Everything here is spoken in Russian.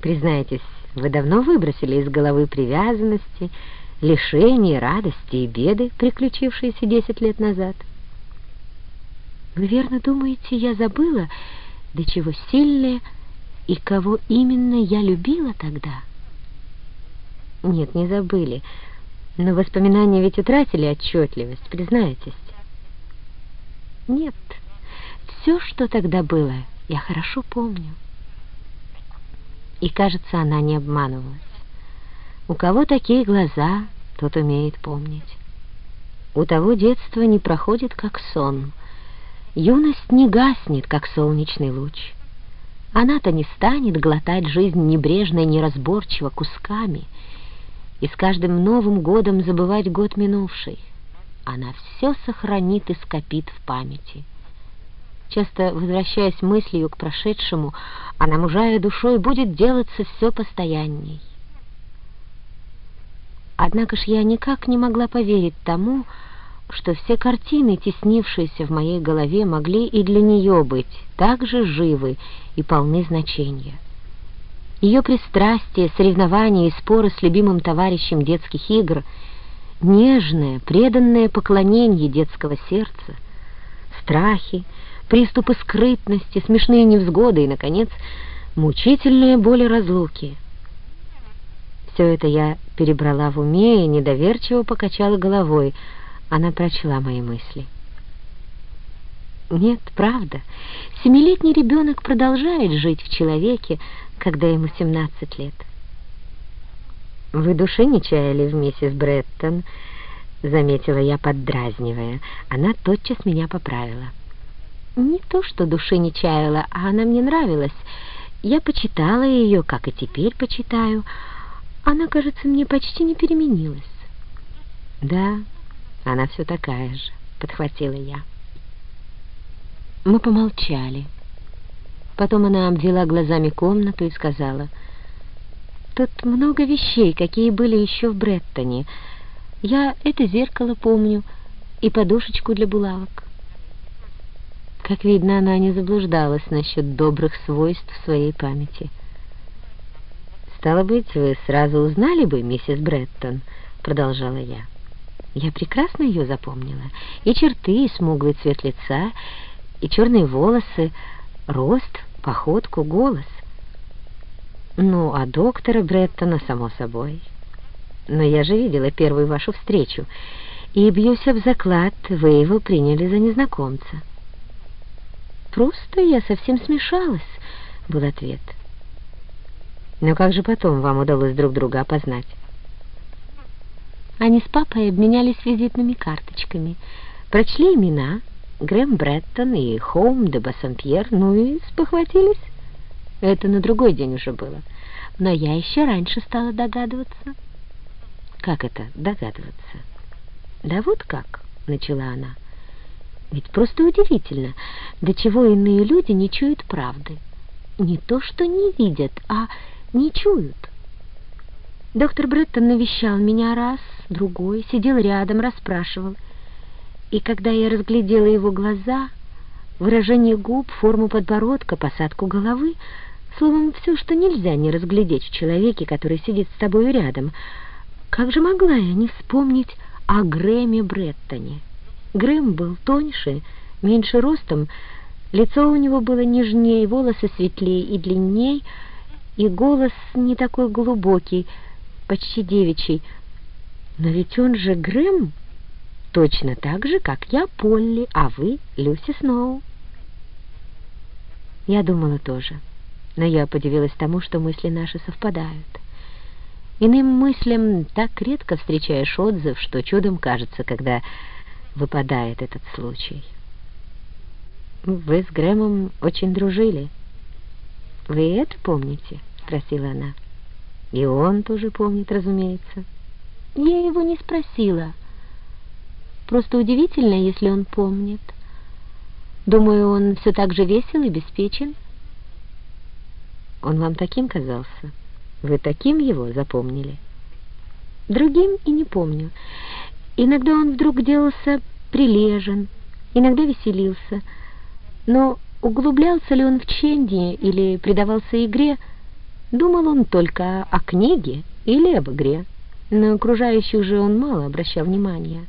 Признайтесь, вы давно выбросили из головы привязанности, лишения, радости и беды, приключившиеся десять лет назад? Вы верно думаете, я забыла, до чего сильное и кого именно я любила тогда? Нет, не забыли, но воспоминания ведь утратили отчетливость, признайтесь. Нет, все, что тогда было, я хорошо помню. И, кажется, она не обманывалась. У кого такие глаза, тот умеет помнить. У того детство не проходит, как сон. Юность не гаснет, как солнечный луч. Она-то не станет глотать жизнь небрежно и неразборчиво кусками и с каждым Новым годом забывать год минувший. Она все сохранит и скопит в памяти. Часто возвращаясь мыслью к прошедшему, она, мужая душой, будет делаться все постоянней. Однако ж я никак не могла поверить тому, что все картины, теснившиеся в моей голове, могли и для нее быть так же живы и полны значения. Ее пристрастие, соревнования и споры с любимым товарищем детских игр, нежное, преданное поклонение детского сердца, страхи, приступы скрытности, смешные невзгоды и, наконец, мучительные боли разлуки. Все это я перебрала в уме и недоверчиво покачала головой. Она прочла мои мысли. Нет, правда, семилетний ребенок продолжает жить в человеке, когда ему 17 лет. «Вы души не чаяли в миссис Бреттон?» — заметила я, поддразнивая. Она тотчас меня поправила. Не то, что души не чаяла, а она мне нравилась. Я почитала ее, как и теперь почитаю. Она, кажется, мне почти не переменилась. Да, она все такая же, подхватила я. Мы помолчали. Потом она обвела глазами комнату и сказала, «Тут много вещей, какие были еще в Бреттоне. Я это зеркало помню и подушечку для булавок». Как видно, она не заблуждалась насчет добрых свойств своей памяти. «Стало быть, вы сразу узнали бы, миссис Бреттон», — продолжала я. Я прекрасно ее запомнила. И черты, и смуглый цвет лица, и черные волосы, рост, походку, голос. Ну, а доктора Бреттона, само собой. Но я же видела первую вашу встречу, и, бьюсь об заклад, вы его приняли за незнакомца. «Просто я совсем смешалась», — был ответ. «Но как же потом вам удалось друг друга опознать?» Они с папой обменялись визитными карточками, прочли имена Грэм Бреттон и Хоум де Бассампьер, ну и спохватились. Это на другой день уже было, но я еще раньше стала догадываться. «Как это догадываться?» «Да вот как», — начала она, — ведь просто удивительно, до чего иные люди не чуют правды. Не то, что не видят, а не чуют. Доктор Бреттон навещал меня раз, другой, сидел рядом, расспрашивал. И когда я разглядела его глаза, выражение губ, форму подбородка, посадку головы, словом, все, что нельзя не разглядеть в человеке, который сидит с тобой рядом, как же могла я не вспомнить о Грэме Бреттоне? Грэм был тоньше, меньше ростом, лицо у него было нежнее, волосы светлее и длиннее, и голос не такой глубокий, почти девичий. Но ведь он же Грэм, точно так же, как я Полли, а вы Люси Сноу. Я думала тоже, но я подивилась тому, что мысли наши совпадают. Иным мыслям так редко встречаешь отзыв, что чудом кажется, когда выпадает этот случай. «Вы с Грэмом очень дружили. Вы это помните?» — спросила она. «И он тоже помнит, разумеется». «Я его не спросила. Просто удивительно, если он помнит. Думаю, он все так же весел и беспечен». «Он вам таким казался? Вы таким его запомнили?» «Другим и не помню». Иногда он вдруг делался прилежен, иногда веселился, но углублялся ли он в чтение или предавался игре, Думал он только о книге или об игре. На окружающих же он мало обращал внимания.